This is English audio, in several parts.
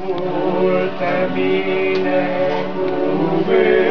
Multe bine cuvântat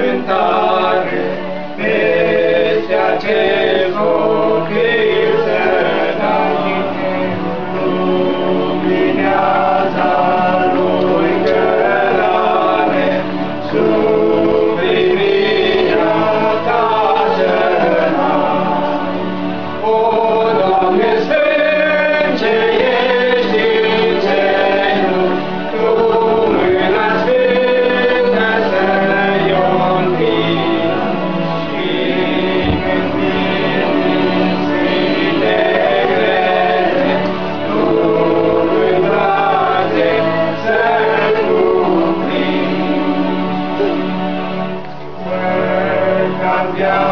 yeah.